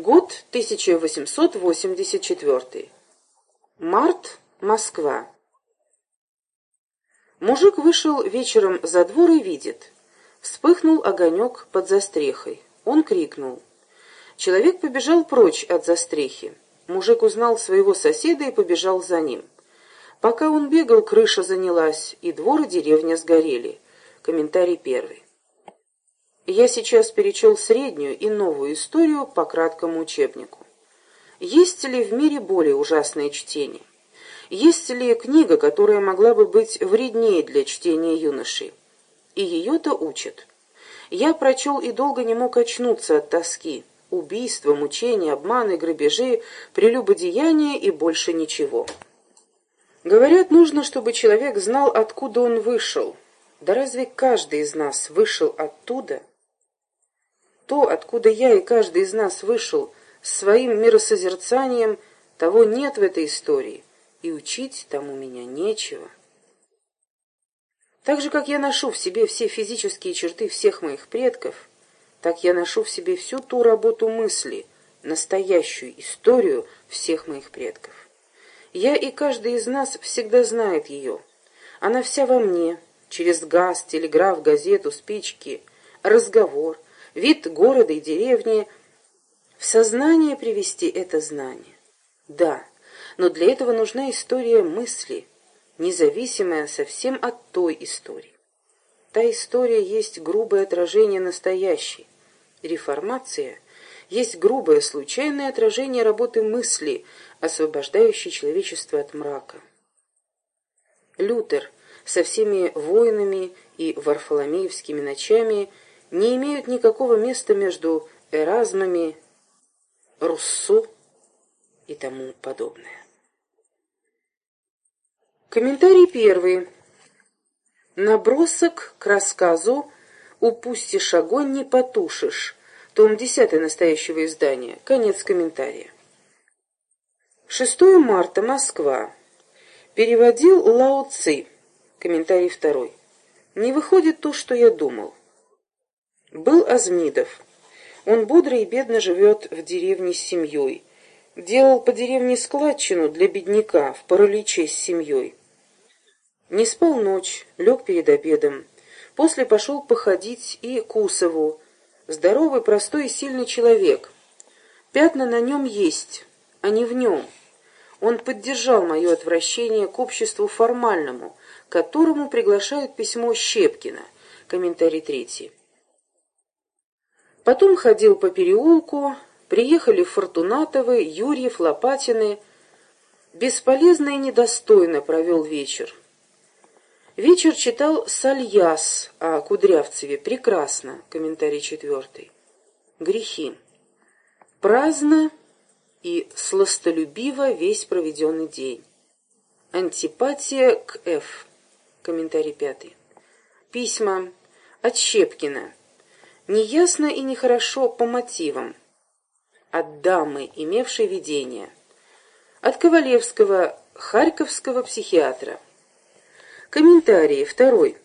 Год 1884. Март, Москва. Мужик вышел вечером за двор и видит. Вспыхнул огонек под застрехой. Он крикнул. Человек побежал прочь от застрехи. Мужик узнал своего соседа и побежал за ним. Пока он бегал, крыша занялась, и двор и деревня сгорели. Комментарий первый. Я сейчас перечел среднюю и новую историю по краткому учебнику. Есть ли в мире более ужасное чтение? Есть ли книга, которая могла бы быть вреднее для чтения юношей? И ее-то учат. Я прочел и долго не мог очнуться от тоски. Убийства, мучения, обманы, грабежи, прелюбодеяния и больше ничего. Говорят, нужно, чтобы человек знал, откуда он вышел. Да разве каждый из нас вышел оттуда? То, откуда я и каждый из нас вышел, своим миросозерцанием, того нет в этой истории, и учить тому меня нечего. Так же, как я ношу в себе все физические черты всех моих предков, так я ношу в себе всю ту работу мысли, настоящую историю всех моих предков. Я и каждый из нас всегда знает ее. Она вся во мне, через газ, телеграф, газету, спички, разговор, вид города и деревни. В сознание привести это знание. Да, но для этого нужна история мысли, независимая совсем от той истории. Та история есть грубое отражение настоящей. Реформация есть грубое случайное отражение работы мысли, освобождающей человечество от мрака. Лютер со всеми воинами и варфоломеевскими ночами не имеют никакого места между Эразмами, Руссо и тому подобное. Комментарий первый. Набросок к рассказу «Упустишь огонь, не потушишь». Том 10 настоящего издания. Конец комментария. 6 марта. Москва. Переводил Лао Ци. Комментарий второй. Не выходит то, что я думал. Был Азмидов. Он бодро и бедно живет в деревне с семьей. Делал по деревне складчину для бедняка в параличе с семьей. Не спал ночь, лег перед обедом. После пошел походить и Кусову. Здоровый, простой и сильный человек. Пятна на нем есть, а не в нем. Он поддержал мое отвращение к обществу формальному, которому приглашают письмо Щепкина. Комментарий третий. Потом ходил по переулку, приехали Фортунатовы, Юрьев, Лопатины. Бесполезно и недостойно провел вечер. Вечер читал Сальяс о Кудрявцеве. Прекрасно. Комментарий четвертый. Грехи. Праздно и сластолюбиво весь проведенный день. Антипатия к Ф. Комментарий пятый. Письма от Щепкина. Неясно и нехорошо по мотивам. От дамы, имевшей видение. От Ковалевского, харьковского психиатра. Комментарий. Второй.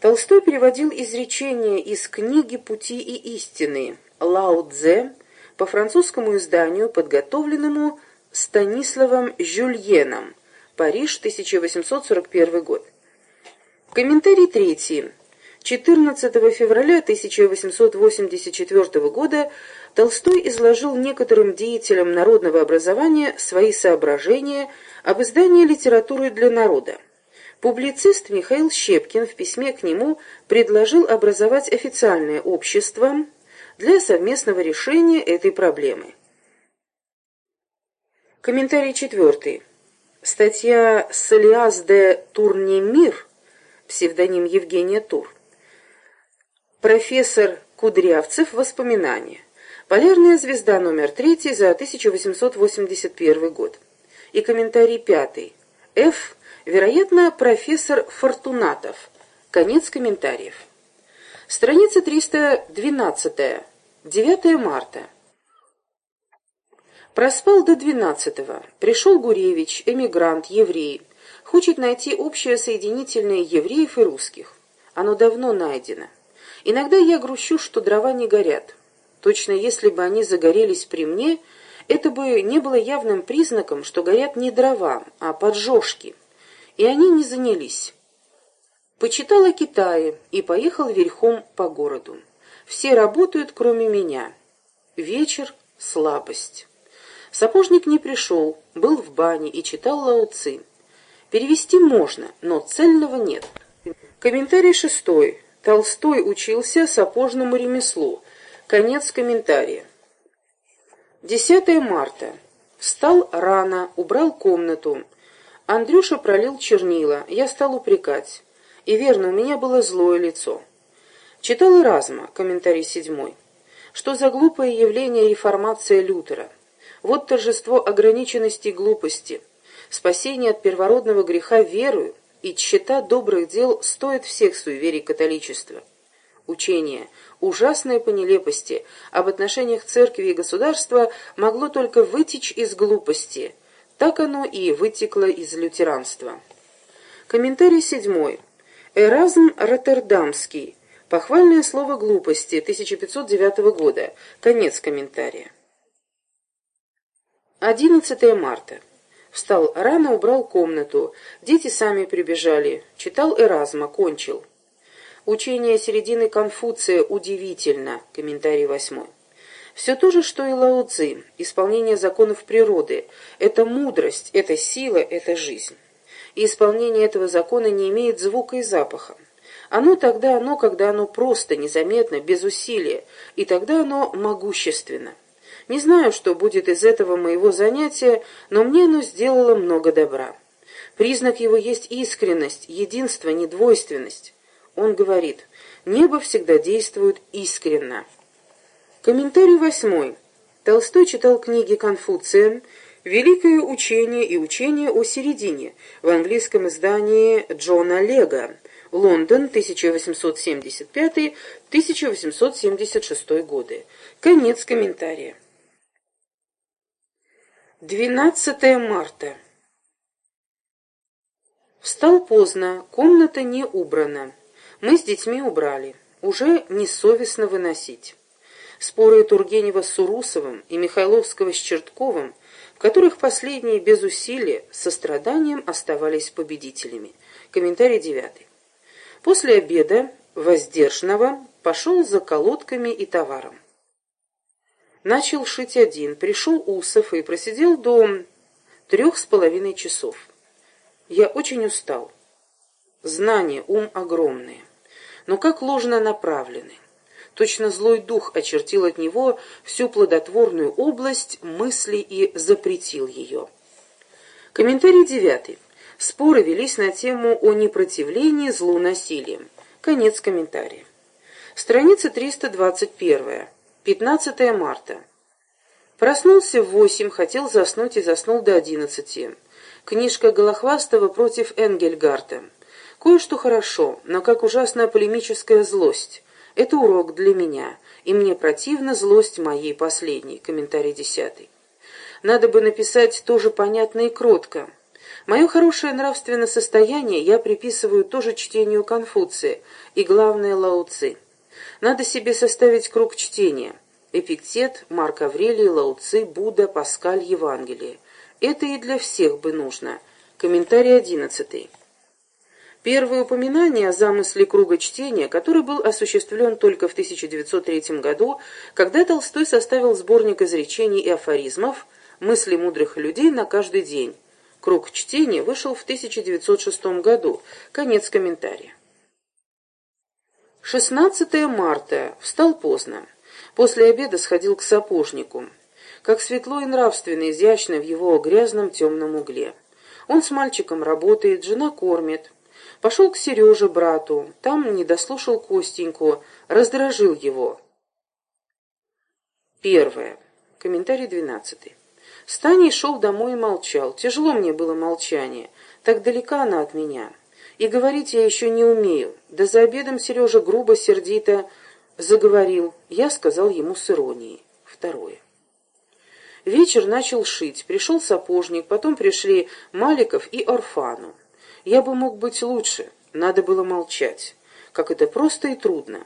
Толстой переводил изречения из книги «Пути и истины» Лао Цзэ по французскому изданию, подготовленному Станиславом Жюльеном, Париж, 1841 год. Комментарий третий. 14 февраля 1884 года Толстой изложил некоторым деятелям народного образования свои соображения об издании литературы для народа. Публицист Михаил Щепкин в письме к нему предложил образовать официальное общество для совместного решения этой проблемы. Комментарий четвертый. Статья «Солиас де Турнемир», псевдоним Евгения Тур. Профессор Кудрявцев. Воспоминания. Полярная звезда номер третий за 1881 год. И комментарий пятый. Ф. Вероятно, профессор Фортунатов. Конец комментариев. Страница 312. 9 марта. Проспал до 12-го. Пришел Гуревич, эмигрант, еврей. Хочет найти общее соединительное евреев и русских. Оно давно найдено. Иногда я грущу, что дрова не горят. Точно если бы они загорелись при мне, это бы не было явным признаком, что горят не дрова, а поджожки. И они не занялись. Почитал о Китае и поехал верхом по городу. Все работают, кроме меня. Вечер — слабость. Сапожник не пришел, был в бане и читал лауцы. Перевести можно, но цельного нет. Комментарий шестой. Толстой учился сапожному ремеслу. Конец комментария. 10 марта. Встал рано, убрал комнату. Андрюша пролил чернила, я стал упрекать. И верно, у меня было злое лицо. Читал Эразма, комментарий седьмой. Что за глупое явление реформация Лютера? Вот торжество ограниченности и глупости. Спасение от первородного греха верою и тщета добрых дел стоит всех суеверий католичества. Учение, ужасное по нелепости, об отношениях церкви и государства могло только вытечь из глупости. Так оно и вытекло из лютеранства. Комментарий седьмой. Эразм Роттердамский. Похвальное слово глупости 1509 года. Конец комментария. 11 марта. Встал рано, убрал комнату. Дети сами прибежали. Читал Эразма, кончил. Учение середины Конфуция удивительно. Комментарий восьмой. Все то же, что и Лао Цзи. Исполнение законов природы. Это мудрость, это сила, это жизнь. И исполнение этого закона не имеет звука и запаха. Оно тогда оно, когда оно просто, незаметно, без усилия, и тогда оно могущественно. Не знаю, что будет из этого моего занятия, но мне оно сделало много добра. Признак его есть искренность, единство, недвойственность. Он говорит, небо всегда действует искренно. Комментарий восьмой. Толстой читал книги Конфуция «Великое учение и учение о середине» в английском издании Джона Лего, Лондон, 1875-1876 годы. Конец комментария. 12 марта. Встал поздно, комната не убрана. Мы с детьми убрали. Уже несовестно выносить. Споры Тургенева с Урусовым и Михайловского с Чертковым, в которых последние без усилия, со страданием оставались победителями. Комментарий девятый. После обеда воздержного пошел за колодками и товаром. Начал шить один, пришел Усов и просидел до трех с половиной часов. Я очень устал. Знания, ум огромные, но как ложно направлены. Точно злой дух очертил от него всю плодотворную область мысли и запретил ее. Комментарий девятый. Споры велись на тему о непротивлении злу насилием. Конец комментария. Страница 321. 15 марта. Проснулся в восемь, хотел заснуть и заснул до одиннадцати. Книжка Голохвастова против Энгельгарта. Кое-что хорошо, но как ужасная полемическая злость. Это урок для меня, и мне противна злость моей последней. Комментарий десятый. Надо бы написать тоже понятно и кротко. Мое хорошее нравственное состояние я приписываю тоже чтению Конфуция и, главное, Лао Ци. Надо себе составить круг чтения. Эпиктет, Марк Аврелий, Лао Ци, Будда, Паскаль, Евангелие. Это и для всех бы нужно. Комментарий одиннадцатый. Первое упоминание о замысле круга чтения, который был осуществлен только в 1903 году, когда Толстой составил сборник изречений и афоризмов «Мысли мудрых людей на каждый день». Круг чтения вышел в 1906 году. Конец комментария. 16 марта. Встал поздно. После обеда сходил к сапожнику. Как светло и нравственно изящно в его грязном темном угле. Он с мальчиком работает, жена кормит. Пошел к Сереже, брату. Там не дослушал Костеньку, раздражил его. Первое. Комментарий двенадцатый. Станей шел домой и молчал. Тяжело мне было молчание. Так далека она от меня и говорить я еще не умею. Да за обедом Сережа грубо, сердито заговорил. Я сказал ему с иронией. Второе. Вечер начал шить. Пришел сапожник, потом пришли Маликов и Орфану. Я бы мог быть лучше. Надо было молчать. Как это просто и трудно.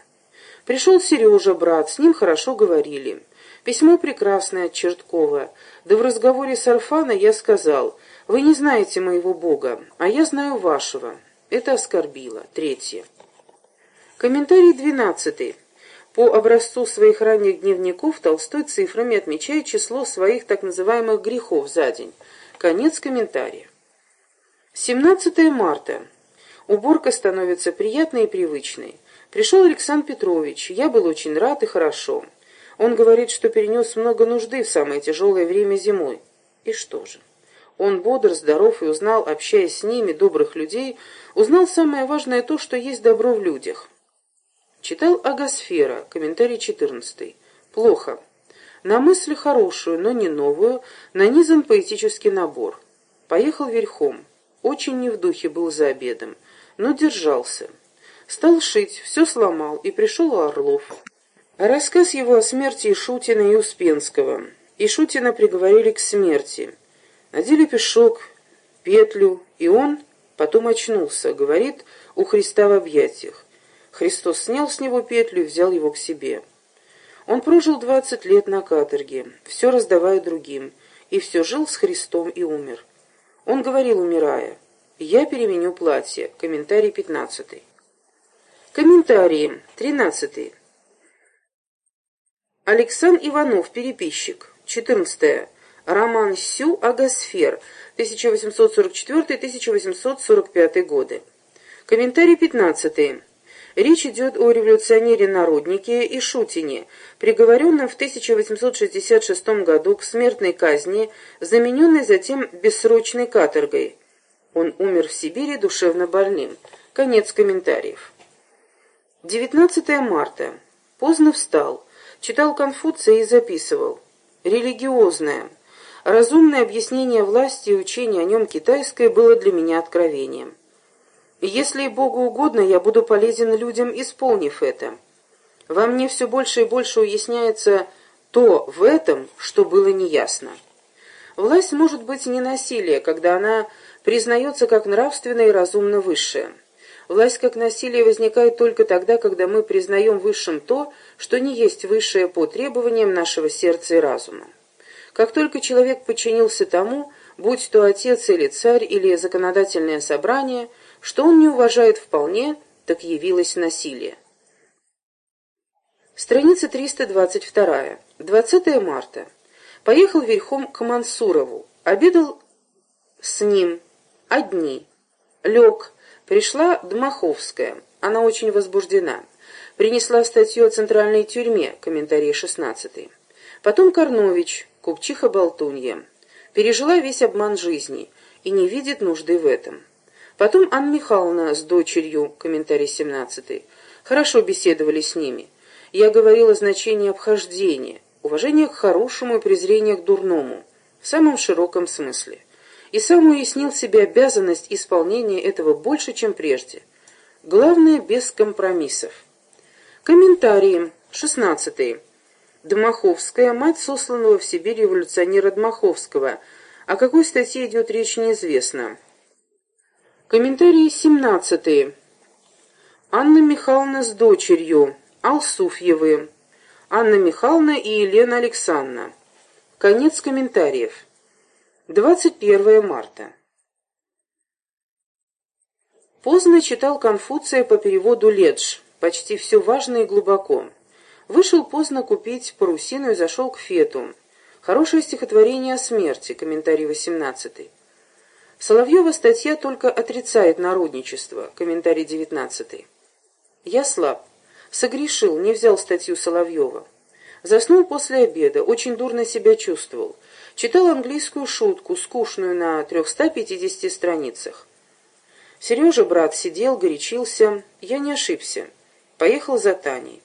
Пришел Сережа, брат, с ним хорошо говорили. Письмо прекрасное от Черткова. Да в разговоре с Арфаной я сказал, «Вы не знаете моего Бога, а я знаю вашего». Это оскорбило. Третье. Комментарий двенадцатый. По образцу своих ранних дневников Толстой цифрами отмечает число своих так называемых грехов за день. Конец комментария. 17 марта. Уборка становится приятной и привычной. Пришел Александр Петрович. Я был очень рад и хорошо. Он говорит, что перенес много нужды в самое тяжелое время зимой. И что же? Он бодр, здоров и узнал, общаясь с ними, добрых людей, узнал самое важное то, что есть добро в людях. Читал Агасфера, комментарий 14. Плохо. На мысль хорошую, но не новую, нанизан поэтический набор. Поехал верхом. Очень не в духе был за обедом, но держался. Стал шить, все сломал, и пришел Орлов. Рассказ его о смерти Ишутина и Успенского. Ишутина приговорили к смерти. Надели пешок, петлю, и он потом очнулся, говорит, у Христа в объятиях. Христос снял с него петлю и взял его к себе. Он прожил двадцать лет на каторге, все раздавая другим, и все жил с Христом и умер. Он говорил, умирая, «Я переменю платье». Комментарий пятнадцатый. Комментарии. Тринадцатый. Александр Иванов, переписчик. 14. Роман Сю «Агосфер», 1844-1845 годы. Комментарий 15. Речь идет о революционере-народнике и Шутине, приговоренном в 1866 году к смертной казни, замененной затем бессрочной каторгой. Он умер в Сибири душевно больным. Конец комментариев. 19 марта. Поздно встал. Читал Конфуция и записывал. Религиозное. Разумное объяснение власти и учение о нем китайское было для меня откровением. Если Богу угодно, я буду полезен людям, исполнив это. Во мне все больше и больше уясняется то в этом, что было неясно. Власть может быть не насилие, когда она признается как нравственно и разумно высшее. Власть как насилие возникает только тогда, когда мы признаем высшим то, что не есть высшее по требованиям нашего сердца и разума. Как только человек подчинился тому, будь то отец или царь или законодательное собрание, что он не уважает вполне, так явилось насилие. Страница 322. 20 марта. Поехал верхом к Мансурову. Обедал с ним. Одни. Лег Пришла Дмаховская. Она очень возбуждена. Принесла статью о центральной тюрьме, комментарий 16. Потом Корнович, купчиха-болтунья. Пережила весь обман жизни и не видит нужды в этом. Потом Анна Михайловна с дочерью, комментарий 17. Хорошо беседовали с ними. Я говорил о значении обхождения, уважения к хорошему и презрения к дурному, в самом широком смысле и сам уяснил себе обязанность исполнения этого больше, чем прежде. Главное, без компромиссов. Комментарии. 16. Дмаховская, мать сосланного в Сибирь революционера Дмаховского. О какой статье идет речь, неизвестно. Комментарии 17. Анна Михайловна с дочерью. Алсуфьевы. Анна Михайловна и Елена Александровна. Конец комментариев. 21 марта. Поздно читал Конфуция по переводу Ледж, почти все важно и глубоко. Вышел поздно купить парусину и зашел к Фету. Хорошее стихотворение о смерти, комментарий 18. Соловьева статья только отрицает народничество, комментарий 19. Я слаб. Согрешил, не взял статью Соловьева. Заснул после обеда, очень дурно себя чувствовал. Читал английскую шутку, скучную на 350 страницах. Сережа, брат, сидел, горячился. Я не ошибся. Поехал за Таней.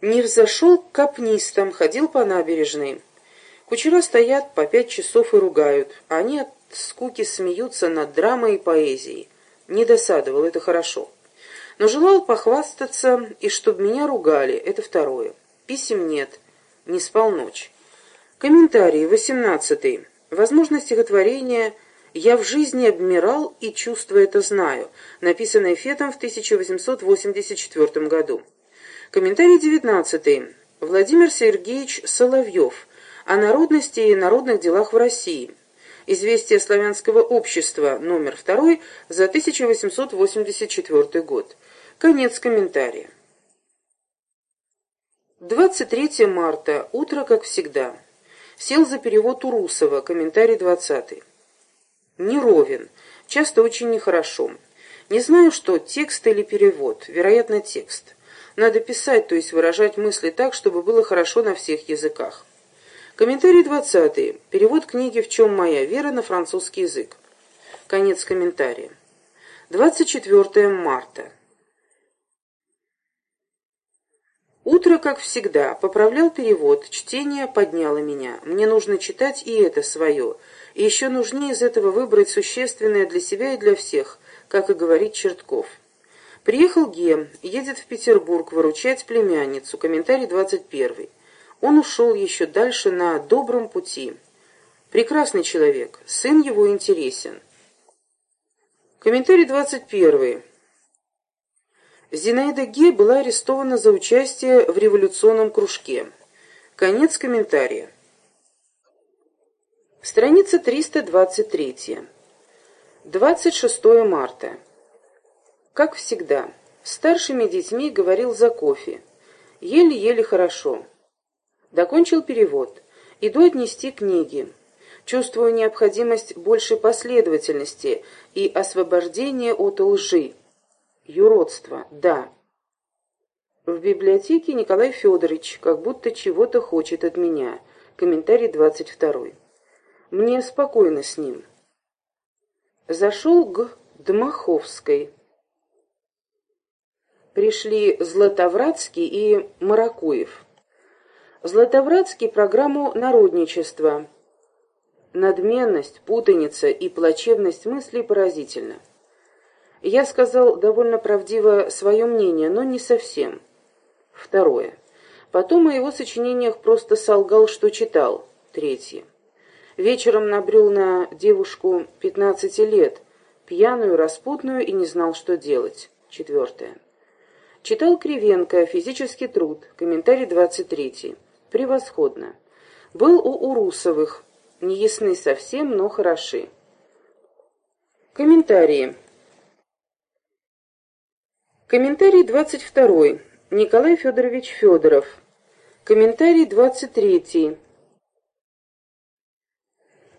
Не взошел к капнистам, ходил по набережной. Кучера стоят по пять часов и ругают. Они от скуки смеются над драмой и поэзией. Не досадовал, это хорошо. Но желал похвастаться, и чтоб меня ругали, это второе. Писем нет, не спал ночь. Комментарий, 18. Возможно, стихотворение «Я в жизни обмирал и чувство это знаю», написанное Фетом в 1884 году. Комментарий девятнадцатый. Владимир Сергеевич Соловьев. О народности и народных делах в России. Известие славянского общества, номер второй, за 1884 год. Конец комментария. 23 марта. Утро, как всегда. Сел за перевод Урусова. Комментарий 20. Неровен. Часто очень нехорошо. Не знаю, что, текст или перевод. Вероятно, текст. Надо писать, то есть выражать мысли так, чтобы было хорошо на всех языках. Комментарий 20. Перевод книги «В чем моя вера» на французский язык. Конец комментария. 24 марта. Утро, как всегда, поправлял перевод, чтение подняло меня. Мне нужно читать и это свое. И еще нужнее из этого выбрать существенное для себя и для всех, как и говорит Чертков. Приехал Гем, едет в Петербург выручать племянницу. Комментарий 21. Он ушел еще дальше на добром пути. Прекрасный человек, сын его интересен. Комментарий 21. Зинаида Ге была арестована за участие в революционном кружке. Конец комментария. Страница 323. 26 марта. Как всегда, старшими детьми говорил за кофе. Еле-еле хорошо. Докончил перевод. Иду отнести книги. Чувствую необходимость большей последовательности и освобождения от лжи. Юродство, да. В библиотеке Николай Федорович как будто чего-то хочет от меня. Комментарий 22. Мне спокойно с ним. Зашел к Дмаховской. Пришли Златовратский и Маракуев. Златовратский программу народничества. Надменность, путаница и плачевность мыслей поразительна. Я сказал довольно правдиво свое мнение, но не совсем. Второе. Потом о его сочинениях просто солгал, что читал. Третье. Вечером набрел на девушку 15 лет, пьяную, распутную и не знал, что делать. Четвертое. Читал Кривенко «Физический труд», комментарий 23. Превосходно. Был у Урусовых. Неясны совсем, но хороши. Комментарии. Комментарий 22. Николай Федорович Федоров. Комментарий 23.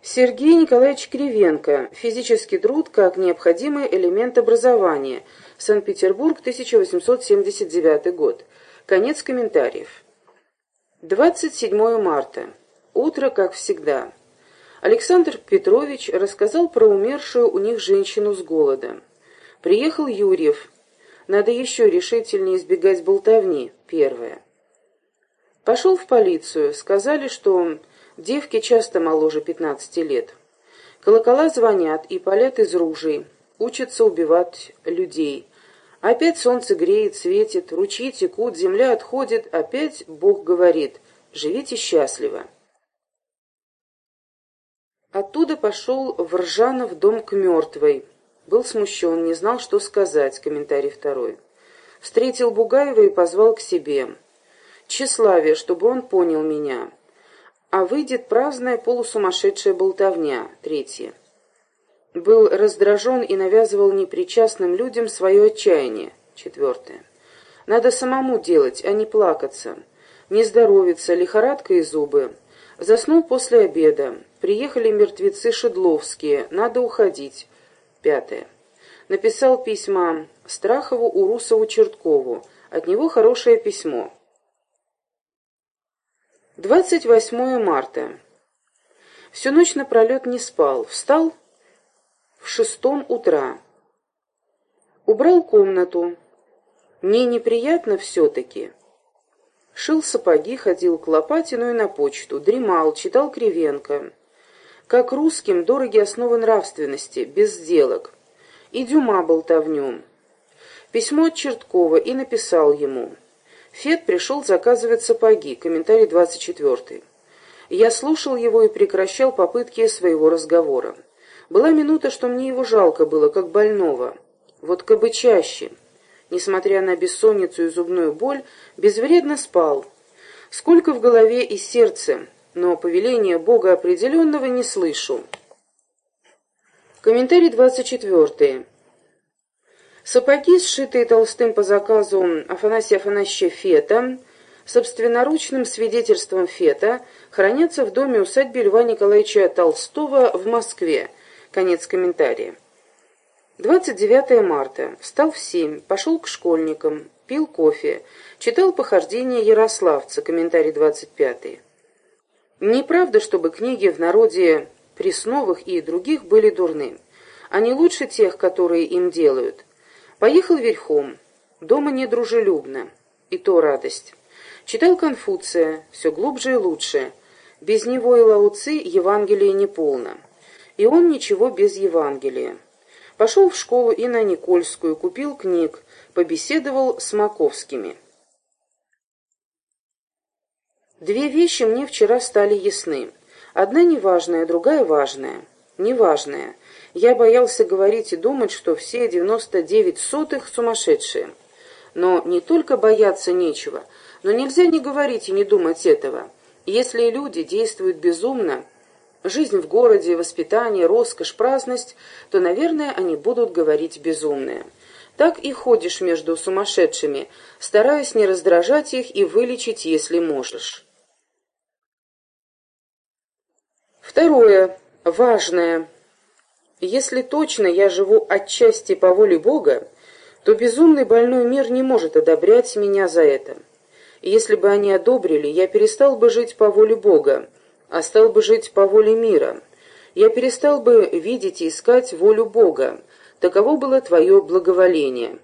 Сергей Николаевич Кривенко. Физический труд как необходимый элемент образования. Санкт-Петербург, 1879 год. Конец комментариев. 27 марта. Утро, как всегда. Александр Петрович рассказал про умершую у них женщину с голода. Приехал Юрьев. Надо еще решительнее избегать болтовни. Первое. Пошел в полицию. Сказали, что девки часто моложе 15 лет. Колокола звонят, и палят из ружей. Учатся убивать людей. Опять солнце греет, светит, ручьи текут, земля отходит, опять Бог говорит «Живите счастливо». Оттуда пошел в Ржанов дом к мертвой. Был смущен, не знал, что сказать, комментарий второй. Встретил Бугаева и позвал к себе. Тщеславие, чтобы он понял меня. А выйдет праздная полусумасшедшая болтовня, третье был раздражен и навязывал непричастным людям свое отчаяние. Четвертое. Надо самому делать, а не плакаться. Не здоровится, лихорадка и зубы. Заснул после обеда. Приехали мертвецы Шедловские, надо уходить. Пятое. Написал письма Страхову, Урусову, Черткову. От него хорошее письмо. 28 марта. Всю ночь напролет не спал. Встал в шестом утра. Убрал комнату. Мне неприятно все-таки. Шил сапоги, ходил к Лопатину и на почту, дремал, читал Кривенко. Как русским дороги основы нравственности, без сделок. И Дюма болтовню. Письмо от Черткова и написал ему. Фет пришел заказывать сапоги, комментарий 24. Я слушал его и прекращал попытки своего разговора. Была минута, что мне его жалко было, как больного. Вот кабы чаще. несмотря на бессонницу и зубную боль, безвредно спал. Сколько в голове и сердце, но повеления Бога определенного не слышу. Комментарий 24. Сапоги, сшитые Толстым по заказу Афанасия Афанасьевича Фета, собственноручным свидетельством Фета, хранятся в доме усадьбы Льва Николаевича Толстого в Москве. Конец комментария. 29 марта. Встал в семь, пошел к школьникам, пил кофе, читал похождения Ярославца, комментарий 25. Неправда, чтобы книги в народе Пресновых и других были дурны. Они лучше тех, которые им делают. Поехал верхом. Дома недружелюбно. И то радость. Читал Конфуция, все глубже и лучше. Без него и Лауцы Евангелие не полно. И он ничего без Евангелия. Пошел в школу и на Никольскую, купил книг, побеседовал с Маковскими. Две вещи мне вчера стали ясны. Одна неважная, другая важная. Неважная. Я боялся говорить и думать, что все девяносто девять сотых сумасшедшие. Но не только бояться нечего, но нельзя не говорить и не думать этого. Если люди действуют безумно, жизнь в городе, воспитание, роскошь, праздность, то, наверное, они будут говорить безумное. Так и ходишь между сумасшедшими, стараясь не раздражать их и вылечить, если можешь. Второе. Важное. Если точно я живу отчасти по воле Бога, то безумный больной мир не может одобрять меня за это. И если бы они одобрили, я перестал бы жить по воле Бога, а стал бы жить по воле мира. Я перестал бы видеть и искать волю Бога. Таково было твое благоволение.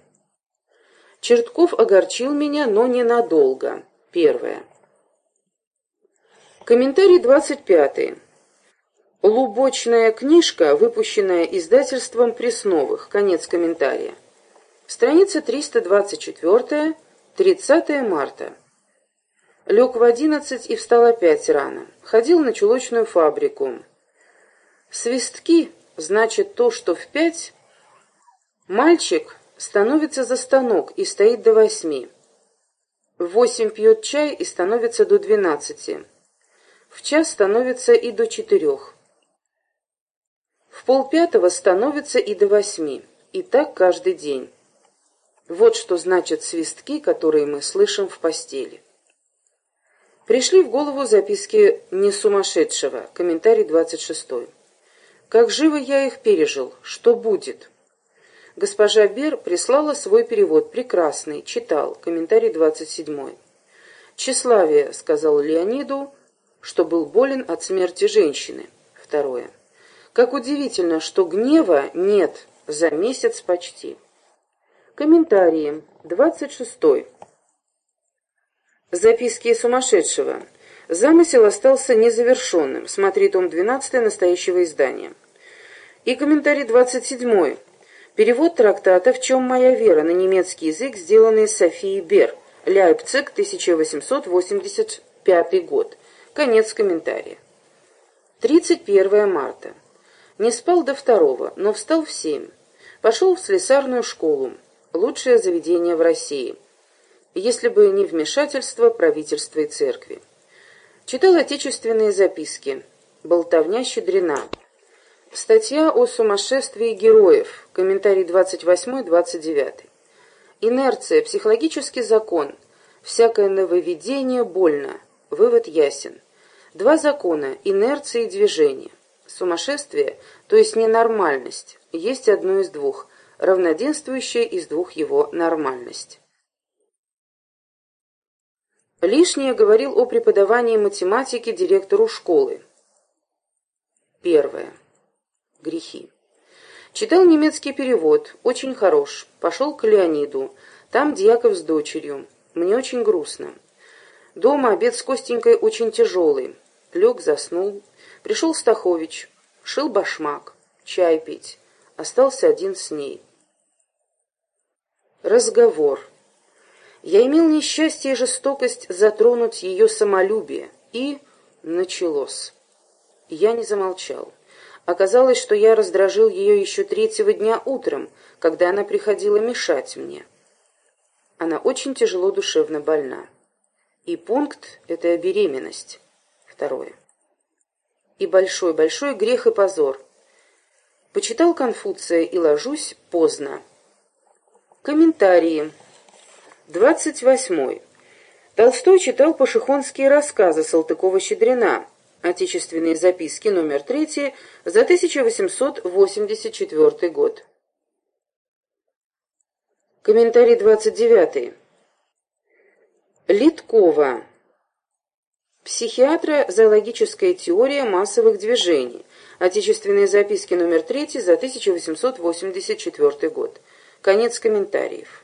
Чертков огорчил меня, но ненадолго. Первое. Комментарий двадцать пятый. Лубочная книжка, выпущенная издательством Пресновых. Конец комментария. Страница 324, 30 марта. Лег в одиннадцать и встал опять рано. Ходил на чулочную фабрику. Свистки, значит то, что в пять. Мальчик становится за станок и стоит до восьми. В восемь пьет чай и становится до двенадцати. В час становится и до четырех. В полпятого становится и до восьми. И так каждый день. Вот что значат свистки, которые мы слышим в постели. Пришли в голову записки не сумасшедшего, комментарий 26. Как живо я их пережил, что будет? Госпожа Бер прислала свой перевод, прекрасный, читал, комментарий 27. Тщеславие сказал Леониду, что был болен от смерти женщины. Второе. Как удивительно, что гнева нет за месяц почти. Комментарии. 26. Записки сумасшедшего. Замысел остался незавершенным. Смотри том 12 настоящего издания. И комментарий 27. Перевод трактата «В чем моя вера» на немецкий язык, сделанный Софией Бер. Ляйпциг, 1885 год. Конец комментария. 31 марта. Не спал до второго, но встал в семь. Пошел в слесарную школу. Лучшее заведение в России если бы не вмешательство правительства и церкви. Читал отечественные записки. Болтовня щедрена. Статья о сумасшествии героев. Комментарий 28-29. Инерция, психологический закон. Всякое нововведение больно. Вывод ясен. Два закона – инерция и движение. Сумасшествие, то есть ненормальность, есть одно из двух, равноденствующее из двух его нормальность. Лишнее говорил о преподавании математики директору школы. Первое. Грехи. Читал немецкий перевод, очень хорош. Пошел к Леониду. Там Дьяков с дочерью. Мне очень грустно. Дома обед с Костенькой очень тяжелый. Лег, заснул. Пришел Стахович. Шил башмак. Чай пить. Остался один с ней. Разговор. Я имел несчастье и жестокость затронуть ее самолюбие, и началось. Я не замолчал. Оказалось, что я раздражил ее еще третьего дня утром, когда она приходила мешать мне. Она очень тяжело душевно больна. И пункт – это беременность. Второе. И большой-большой грех и позор. Почитал Конфуция и ложусь поздно. Комментарии. 28. Толстой читал пашихонские рассказы Салтыкова-Щедрина, отечественные записки номер 3 за 1884 год. Комментарий 29. Литкова. Психиатра «Зоологическая теория массовых движений». Отечественные записки номер 3 за 1884 год. Конец комментариев.